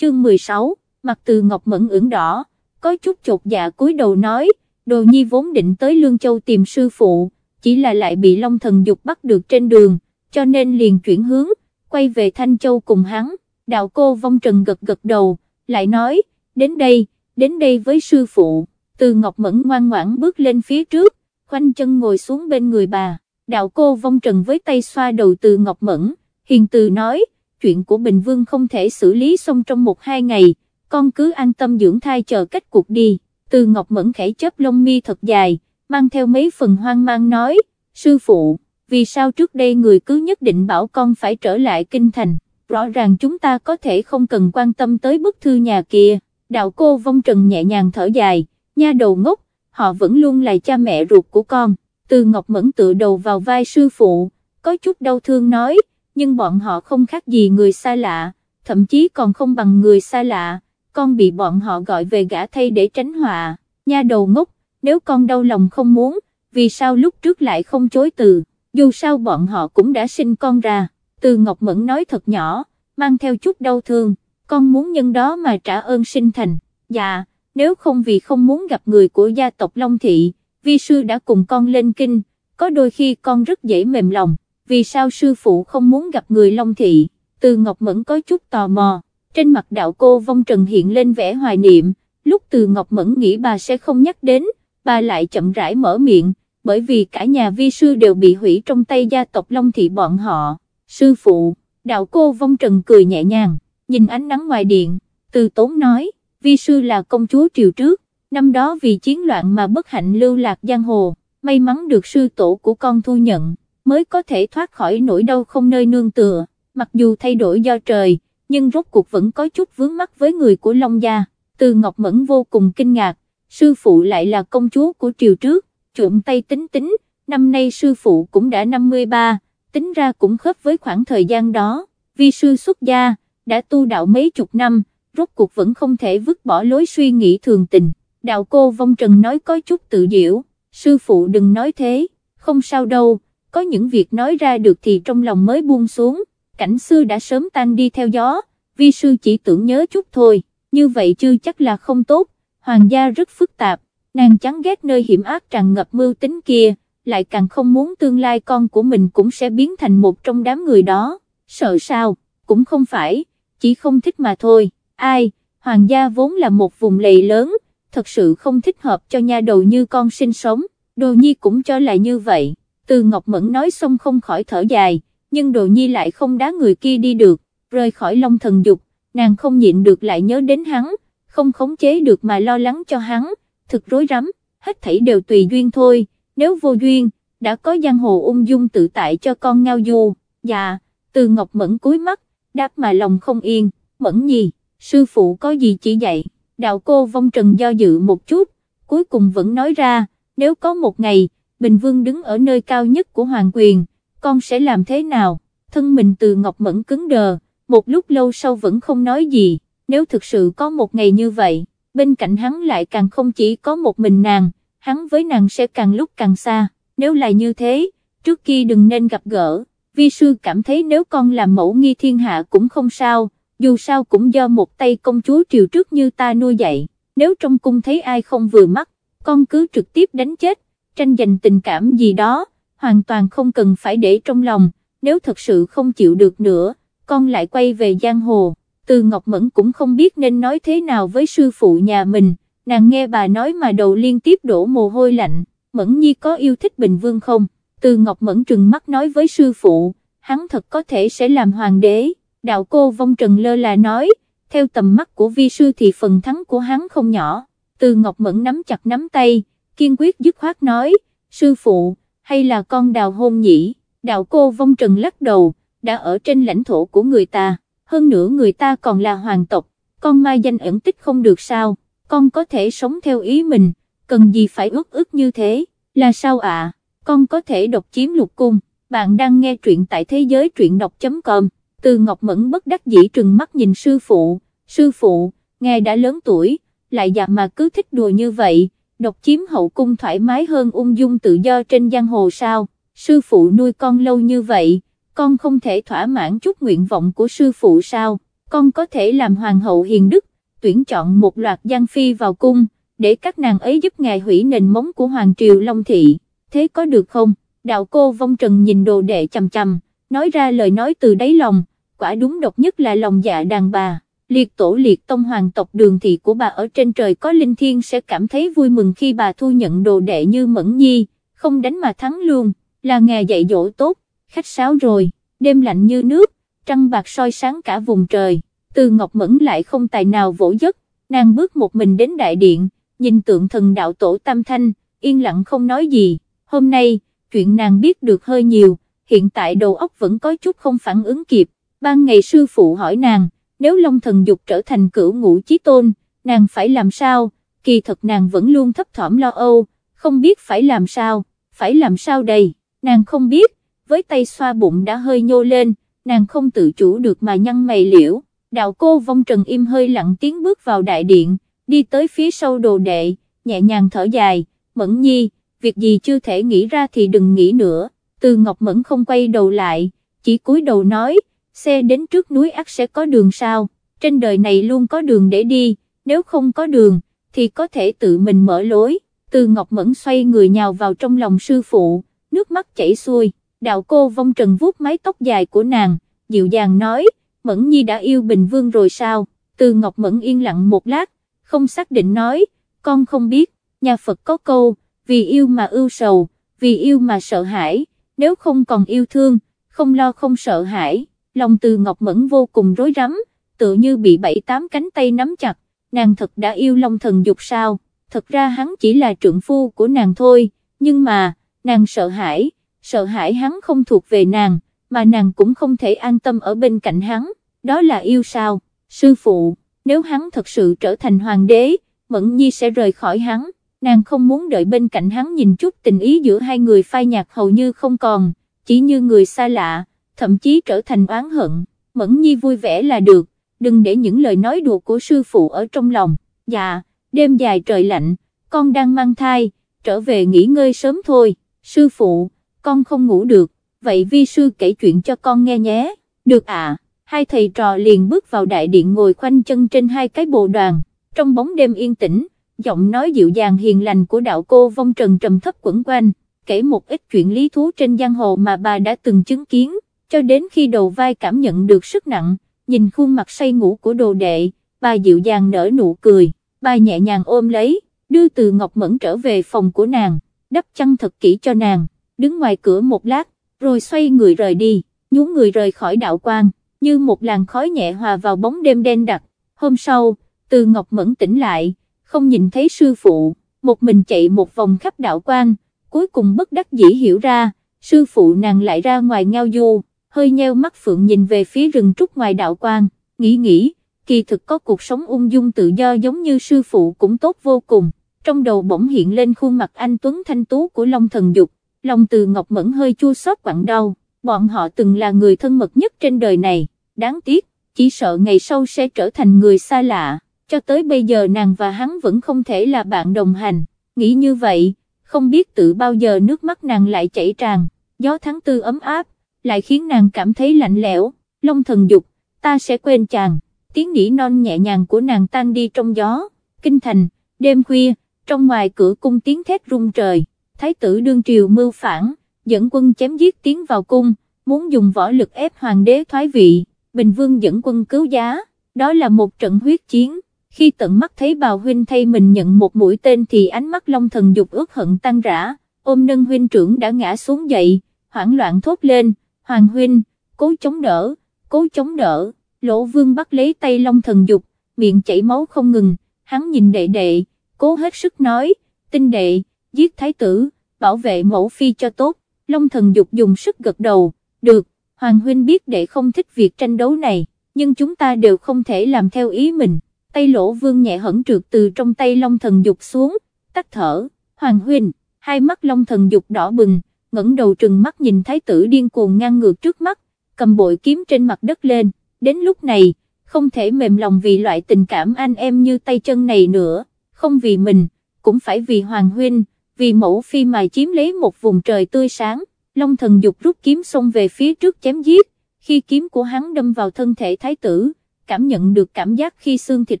chương 16, mặt từ ngọc mẫn ửng đỏ, có chút chột dạ cúi đầu nói, đồ nhi vốn định tới Lương Châu tìm sư phụ, chỉ là lại bị Long thần dục bắt được trên đường, cho nên liền chuyển hướng, quay về Thanh Châu cùng hắn, đạo cô vong trần gật gật đầu, lại nói, đến đây, đến đây với sư phụ, từ ngọc mẫn ngoan ngoãn bước lên phía trước, khoanh chân ngồi xuống bên người bà, đạo cô vong trần với tay xoa đầu từ ngọc mẫn, hiền từ nói, chuyện của Bình Vương không thể xử lý xong trong một hai ngày, con cứ an tâm dưỡng thai chờ kết cuộc đi, từ Ngọc Mẫn khẽ chớp lông mi thật dài, mang theo mấy phần hoang mang nói, sư phụ, vì sao trước đây người cứ nhất định bảo con phải trở lại kinh thành, rõ ràng chúng ta có thể không cần quan tâm tới bức thư nhà kia, đạo cô vong trần nhẹ nhàng thở dài, nha đầu ngốc, họ vẫn luôn là cha mẹ ruột của con, từ Ngọc Mẫn tự đầu vào vai sư phụ, có chút đau thương nói, nhưng bọn họ không khác gì người xa lạ, thậm chí còn không bằng người xa lạ, con bị bọn họ gọi về gã thay để tránh họa, nha đầu ngốc, nếu con đau lòng không muốn, vì sao lúc trước lại không chối từ, dù sao bọn họ cũng đã sinh con ra, từ Ngọc Mẫn nói thật nhỏ, mang theo chút đau thương, con muốn nhân đó mà trả ơn sinh thành, dạ, nếu không vì không muốn gặp người của gia tộc Long Thị, vi sư đã cùng con lên kinh, có đôi khi con rất dễ mềm lòng vì sao sư phụ không muốn gặp người Long Thị, từ Ngọc Mẫn có chút tò mò, trên mặt đạo cô vong trần hiện lên vẻ hoài niệm, lúc từ Ngọc Mẫn nghĩ bà sẽ không nhắc đến, bà lại chậm rãi mở miệng, bởi vì cả nhà vi sư đều bị hủy trong tay gia tộc Long Thị bọn họ, sư phụ, đạo cô vong trần cười nhẹ nhàng, nhìn ánh nắng ngoài điện, từ tốn nói, vi sư là công chúa triều trước, năm đó vì chiến loạn mà bất hạnh lưu lạc giang hồ, may mắn được sư tổ của con thu nhận mới có thể thoát khỏi nỗi đau không nơi nương tựa, mặc dù thay đổi do trời, nhưng rốt cuộc vẫn có chút vướng mắc với người của Long Gia, từ Ngọc Mẫn vô cùng kinh ngạc, sư phụ lại là công chúa của triều trước, trộm tay tính tính, năm nay sư phụ cũng đã 53, tính ra cũng khớp với khoảng thời gian đó, vì sư xuất gia, đã tu đạo mấy chục năm, rốt cuộc vẫn không thể vứt bỏ lối suy nghĩ thường tình, đạo cô vong trần nói có chút tự diễu, sư phụ đừng nói thế, không sao đâu có những việc nói ra được thì trong lòng mới buông xuống, cảnh xưa đã sớm tan đi theo gió, vi sư chỉ tưởng nhớ chút thôi, như vậy chưa chắc là không tốt, hoàng gia rất phức tạp, nàng chán ghét nơi hiểm ác tràn ngập mưu tính kia, lại càng không muốn tương lai con của mình cũng sẽ biến thành một trong đám người đó, sợ sao, cũng không phải, chỉ không thích mà thôi, ai, hoàng gia vốn là một vùng lầy lớn, thật sự không thích hợp cho nha đầu như con sinh sống, đồ nhi cũng cho là như vậy. Từ Ngọc Mẫn nói xong không khỏi thở dài, nhưng đồ nhi lại không đá người kia đi được, rời khỏi long thần dục, nàng không nhịn được lại nhớ đến hắn, không khống chế được mà lo lắng cho hắn, thực rối rắm, hết thảy đều tùy duyên thôi, nếu vô duyên, đã có giang hồ ung dung tự tại cho con ngao du, dạ, từ Ngọc Mẫn cúi mắt, đáp mà lòng không yên, Mẫn nhi, sư phụ có gì chỉ dạy, đạo cô vong trần do dự một chút, cuối cùng vẫn nói ra, nếu có một ngày, Bình Vương đứng ở nơi cao nhất của hoàng quyền, con sẽ làm thế nào? Thân mình từ Ngọc Mẫn cứng đờ, một lúc lâu sau vẫn không nói gì, nếu thực sự có một ngày như vậy, bên cạnh hắn lại càng không chỉ có một mình nàng, hắn với nàng sẽ càng lúc càng xa, nếu là như thế, trước kia đừng nên gặp gỡ, vi sư cảm thấy nếu con làm mẫu nghi thiên hạ cũng không sao, dù sao cũng do một tay công chúa triều trước như ta nuôi dạy, nếu trong cung thấy ai không vừa mắt, con cứ trực tiếp đánh chết, tranh giành tình cảm gì đó, hoàn toàn không cần phải để trong lòng, nếu thật sự không chịu được nữa, con lại quay về giang hồ. Từ Ngọc Mẫn cũng không biết nên nói thế nào với sư phụ nhà mình, nàng nghe bà nói mà đầu liên tiếp đổ mồ hôi lạnh, Mẫn Nhi có yêu thích Bình Vương không? Từ Ngọc Mẫn trừng mắt nói với sư phụ, hắn thật có thể sẽ làm hoàng đế, đạo cô vong trần lơ là nói, theo tầm mắt của vi sư thì phần thắng của hắn không nhỏ, từ Ngọc Mẫn nắm chặt nắm tay, kiên quyết dứt khoát nói, sư phụ, hay là con đào hôn nhỉ, đạo cô vong trần lắc đầu, đã ở trên lãnh thổ của người ta, hơn nữa người ta còn là hoàng tộc, con mai danh ẩn tích không được sao, con có thể sống theo ý mình, cần gì phải ước ước như thế, là sao ạ, con có thể độc chiếm lục cung, bạn đang nghe truyện tại thế giới truyện đọc.com, từ Ngọc Mẫn bất đắc dĩ trừng mắt nhìn sư phụ, sư phụ, ngài đã lớn tuổi, lại già mà cứ thích đùa như vậy, độc chiếm hậu cung thoải mái hơn ung dung tự do trên giang hồ sao, sư phụ nuôi con lâu như vậy, con không thể thỏa mãn chút nguyện vọng của sư phụ sao, con có thể làm hoàng hậu hiền đức, tuyển chọn một loạt giang phi vào cung, để các nàng ấy giúp ngài hủy nền móng của Hoàng Triều Long Thị, thế có được không? Đạo cô vong trần nhìn đồ đệ chầm chầm, nói ra lời nói từ đáy lòng, quả đúng độc nhất là lòng dạ đàn bà. Liệt tổ liệt tông hoàng tộc đường thị của bà ở trên trời có linh thiên sẽ cảm thấy vui mừng khi bà thu nhận đồ đệ như Mẫn Nhi, không đánh mà thắng luôn, là nghề dạy dỗ tốt, khách sáo rồi, đêm lạnh như nước, trăng bạc soi sáng cả vùng trời, từ Ngọc Mẫn lại không tài nào vỗ giấc, nàng bước một mình đến đại điện, nhìn tượng thần đạo tổ Tam Thanh, yên lặng không nói gì, hôm nay, chuyện nàng biết được hơi nhiều, hiện tại đầu óc vẫn có chút không phản ứng kịp, ban ngày sư phụ hỏi nàng, nếu Long thần dục trở thành cửu ngũ chí tôn, nàng phải làm sao, kỳ thật nàng vẫn luôn thấp thỏm lo âu, không biết phải làm sao, phải làm sao đây, nàng không biết, với tay xoa bụng đã hơi nhô lên, nàng không tự chủ được mà nhăn mày liễu, đạo cô vong trần im hơi lặng tiếng bước vào đại điện, đi tới phía sau đồ đệ, nhẹ nhàng thở dài, mẫn nhi, việc gì chưa thể nghĩ ra thì đừng nghĩ nữa, từ ngọc mẫn không quay đầu lại, chỉ cúi đầu nói, xe đến trước núi ắt sẽ có đường sao, trên đời này luôn có đường để đi, nếu không có đường, thì có thể tự mình mở lối, từ ngọc mẫn xoay người nhào vào trong lòng sư phụ, nước mắt chảy xuôi, đạo cô vong trần vuốt mái tóc dài của nàng, dịu dàng nói, mẫn nhi đã yêu bình vương rồi sao, từ ngọc mẫn yên lặng một lát, không xác định nói, con không biết, nhà Phật có câu, vì yêu mà ưu sầu, vì yêu mà sợ hãi, nếu không còn yêu thương, không lo không sợ hãi, lòng từ Ngọc Mẫn vô cùng rối rắm, tự như bị bảy tám cánh tay nắm chặt, nàng thật đã yêu Long thần dục sao, thật ra hắn chỉ là trượng phu của nàng thôi, nhưng mà, nàng sợ hãi, sợ hãi hắn không thuộc về nàng, mà nàng cũng không thể an tâm ở bên cạnh hắn, đó là yêu sao, sư phụ nếu hắn thật sự trở thành hoàng đế, Mẫn Nhi sẽ rời khỏi hắn, nàng không muốn đợi bên cạnh hắn nhìn chút tình ý giữa hai người phai nhạt hầu như không còn, chỉ như người xa lạ, thậm chí trở thành oán hận, Mẫn Nhi vui vẻ là được, đừng để những lời nói đùa của sư phụ ở trong lòng, dạ, đêm dài trời lạnh, con đang mang thai, trở về nghỉ ngơi sớm thôi, sư phụ, con không ngủ được, vậy vi sư kể chuyện cho con nghe nhé, được ạ. À hai thầy trò liền bước vào đại điện ngồi khoanh chân trên hai cái bồ đoàn, trong bóng đêm yên tĩnh, giọng nói dịu dàng hiền lành của đạo cô vong trần trầm thấp quẩn quanh, kể một ít chuyện lý thú trên giang hồ mà bà đã từng chứng kiến, cho đến khi đầu vai cảm nhận được sức nặng, nhìn khuôn mặt say ngủ của đồ đệ, bà dịu dàng nở nụ cười, bà nhẹ nhàng ôm lấy, đưa từ Ngọc Mẫn trở về phòng của nàng, đắp chăn thật kỹ cho nàng, đứng ngoài cửa một lát, rồi xoay người rời đi, nhún người rời khỏi đạo quan như một làn khói nhẹ hòa vào bóng đêm đen đặc. Hôm sau, từ Ngọc Mẫn tỉnh lại, không nhìn thấy sư phụ, một mình chạy một vòng khắp đạo quan, cuối cùng bất đắc dĩ hiểu ra, sư phụ nàng lại ra ngoài ngao du, hơi nheo mắt phượng nhìn về phía rừng trúc ngoài đạo quan, nghĩ nghĩ, kỳ thực có cuộc sống ung dung tự do giống như sư phụ cũng tốt vô cùng, trong đầu bỗng hiện lên khuôn mặt anh Tuấn Thanh Tú của Long Thần Dục, lòng từ Ngọc Mẫn hơi chua xót quặn đau bọn họ từng là người thân mật nhất trên đời này, đáng tiếc, chỉ sợ ngày sau sẽ trở thành người xa lạ, cho tới bây giờ nàng và hắn vẫn không thể là bạn đồng hành, nghĩ như vậy, không biết tự bao giờ nước mắt nàng lại chảy tràn, gió tháng tư ấm áp, lại khiến nàng cảm thấy lạnh lẽo, long thần dục, ta sẽ quên chàng, tiếng nỉ non nhẹ nhàng của nàng tan đi trong gió, kinh thành, đêm khuya, trong ngoài cửa cung tiếng thét rung trời, thái tử đương triều mưu phản, dẫn quân chém giết tiến vào cung, muốn dùng võ lực ép hoàng đế thoái vị, Bình Vương dẫn quân cứu giá, đó là một trận huyết chiến, khi tận mắt thấy bào huynh thay mình nhận một mũi tên thì ánh mắt long thần dục ước hận tăng rã, ôm nâng huynh trưởng đã ngã xuống dậy, hoảng loạn thốt lên, hoàng huynh, cố chống đỡ, cố chống đỡ, lỗ vương bắt lấy tay long thần dục, miệng chảy máu không ngừng, hắn nhìn đệ đệ, cố hết sức nói, tinh đệ, giết thái tử, bảo vệ mẫu phi cho tốt. Long thần dục dùng sức gật đầu, được, Hoàng Huynh biết đệ không thích việc tranh đấu này, nhưng chúng ta đều không thể làm theo ý mình, tay lỗ vương nhẹ hẩn trượt từ trong tay Long thần dục xuống, tắt thở, Hoàng Huynh, hai mắt Long thần dục đỏ bừng, ngẩng đầu trừng mắt nhìn thái tử điên cuồng ngang ngược trước mắt, cầm bội kiếm trên mặt đất lên, đến lúc này, không thể mềm lòng vì loại tình cảm anh em như tay chân này nữa, không vì mình, cũng phải vì Hoàng Huynh vì mẫu phi mà chiếm lấy một vùng trời tươi sáng, Long thần dục rút kiếm xông về phía trước chém giết, khi kiếm của hắn đâm vào thân thể thái tử, cảm nhận được cảm giác khi xương thịt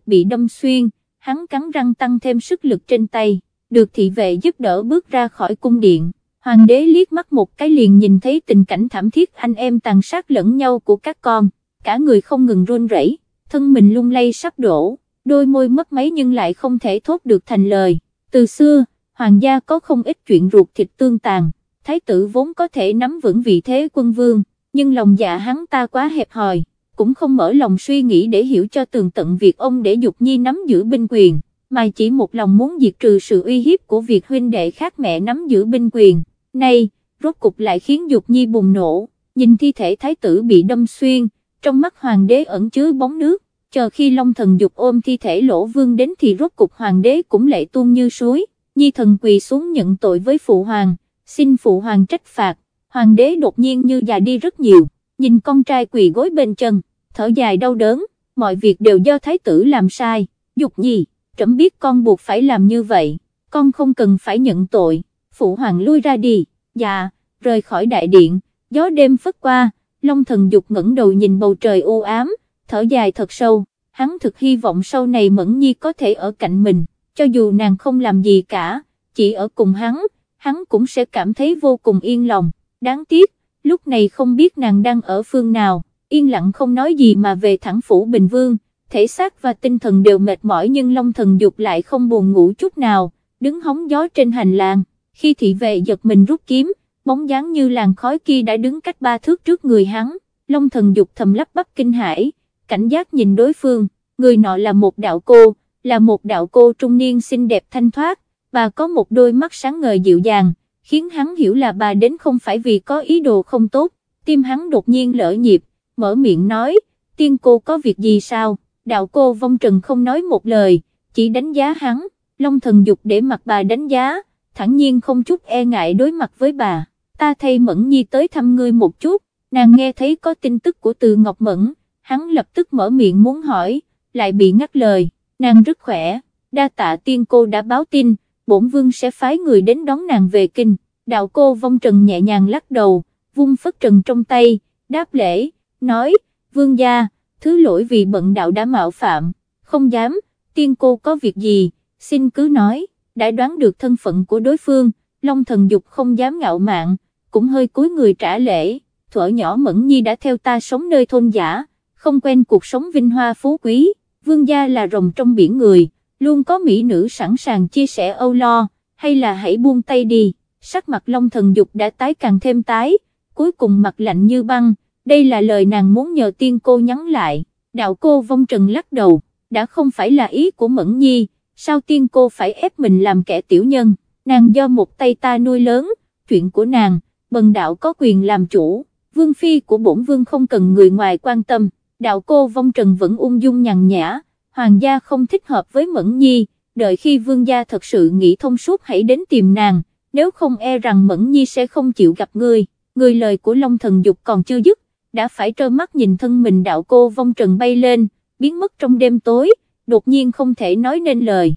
bị đâm xuyên, hắn cắn răng tăng thêm sức lực trên tay, được thị vệ giúp đỡ bước ra khỏi cung điện. Hoàng đế liếc mắt một cái liền nhìn thấy tình cảnh thảm thiết anh em tàn sát lẫn nhau của các con, cả người không ngừng run rẩy, thân mình lung lay sắp đổ, đôi môi mất máy nhưng lại không thể thốt được thành lời. Từ xưa, hoàng gia có không ít chuyện ruột thịt tương tàn, thái tử vốn có thể nắm vững vị thế quân vương, nhưng lòng dạ hắn ta quá hẹp hòi, cũng không mở lòng suy nghĩ để hiểu cho tường tận việc ông để Dục Nhi nắm giữ binh quyền, mà chỉ một lòng muốn diệt trừ sự uy hiếp của việc huynh đệ khác mẹ nắm giữ binh quyền. Nay, rốt cục lại khiến Dục Nhi bùng nổ, nhìn thi thể thái tử bị đâm xuyên, trong mắt hoàng đế ẩn chứa bóng nước, chờ khi Long thần Dục ôm thi thể lỗ vương đến thì rốt cục hoàng đế cũng lệ tuôn như suối, Nhi thần quỳ xuống nhận tội với phụ hoàng, xin phụ hoàng trách phạt, hoàng đế đột nhiên như già đi rất nhiều, nhìn con trai quỳ gối bên chân, thở dài đau đớn, mọi việc đều do thái tử làm sai, Dục Nhi, trẫm biết con buộc phải làm như vậy, con không cần phải nhận tội phụ hoàng lui ra đi, dạ, rời khỏi đại điện, gió đêm phất qua, Long thần dục ngẩng đầu nhìn bầu trời u ám, thở dài thật sâu, hắn thực hy vọng sau này Mẫn Nhi có thể ở cạnh mình, cho dù nàng không làm gì cả, chỉ ở cùng hắn, hắn cũng sẽ cảm thấy vô cùng yên lòng, đáng tiếc, lúc này không biết nàng đang ở phương nào, yên lặng không nói gì mà về thẳng phủ Bình Vương, thể xác và tinh thần đều mệt mỏi nhưng Long thần dục lại không buồn ngủ chút nào, đứng hóng gió trên hành lang khi thị vệ giật mình rút kiếm, bóng dáng như làn khói kia đã đứng cách ba thước trước người hắn, Long thần dục thầm lắp bắp kinh hãi, cảnh giác nhìn đối phương, người nọ là một đạo cô, là một đạo cô trung niên xinh đẹp thanh thoát, bà có một đôi mắt sáng ngời dịu dàng, khiến hắn hiểu là bà đến không phải vì có ý đồ không tốt, tim hắn đột nhiên lỡ nhịp, mở miệng nói, tiên cô có việc gì sao, đạo cô vong trần không nói một lời, chỉ đánh giá hắn, Long thần dục để mặt bà đánh giá, thẳng nhiên không chút e ngại đối mặt với bà, ta thay Mẫn Nhi tới thăm ngươi một chút, nàng nghe thấy có tin tức của từ Ngọc Mẫn, hắn lập tức mở miệng muốn hỏi, lại bị ngắt lời, nàng rất khỏe, đa tạ tiên cô đã báo tin, bổn vương sẽ phái người đến đón nàng về kinh, đạo cô vong trần nhẹ nhàng lắc đầu, vung phất trần trong tay, đáp lễ, nói, vương gia, thứ lỗi vì bận đạo đã mạo phạm, không dám, tiên cô có việc gì, xin cứ nói đã đoán được thân phận của đối phương, Long thần dục không dám ngạo mạn, cũng hơi cúi người trả lễ, thuở nhỏ Mẫn Nhi đã theo ta sống nơi thôn giả, không quen cuộc sống vinh hoa phú quý, vương gia là rồng trong biển người, luôn có mỹ nữ sẵn sàng chia sẻ âu lo, hay là hãy buông tay đi, sắc mặt Long thần dục đã tái càng thêm tái, cuối cùng mặt lạnh như băng, đây là lời nàng muốn nhờ tiên cô nhắn lại, đạo cô vong trần lắc đầu, đã không phải là ý của Mẫn Nhi, sao tiên cô phải ép mình làm kẻ tiểu nhân, nàng do một tay ta nuôi lớn, chuyện của nàng, bần đạo có quyền làm chủ, vương phi của bổn vương không cần người ngoài quan tâm, đạo cô vong trần vẫn ung dung nhàn nhã, hoàng gia không thích hợp với Mẫn Nhi, đợi khi vương gia thật sự nghĩ thông suốt hãy đến tìm nàng, nếu không e rằng Mẫn Nhi sẽ không chịu gặp ngươi, người lời của Long thần dục còn chưa dứt, đã phải trơ mắt nhìn thân mình đạo cô vong trần bay lên, biến mất trong đêm tối, đột nhiên không thể nói nên lời.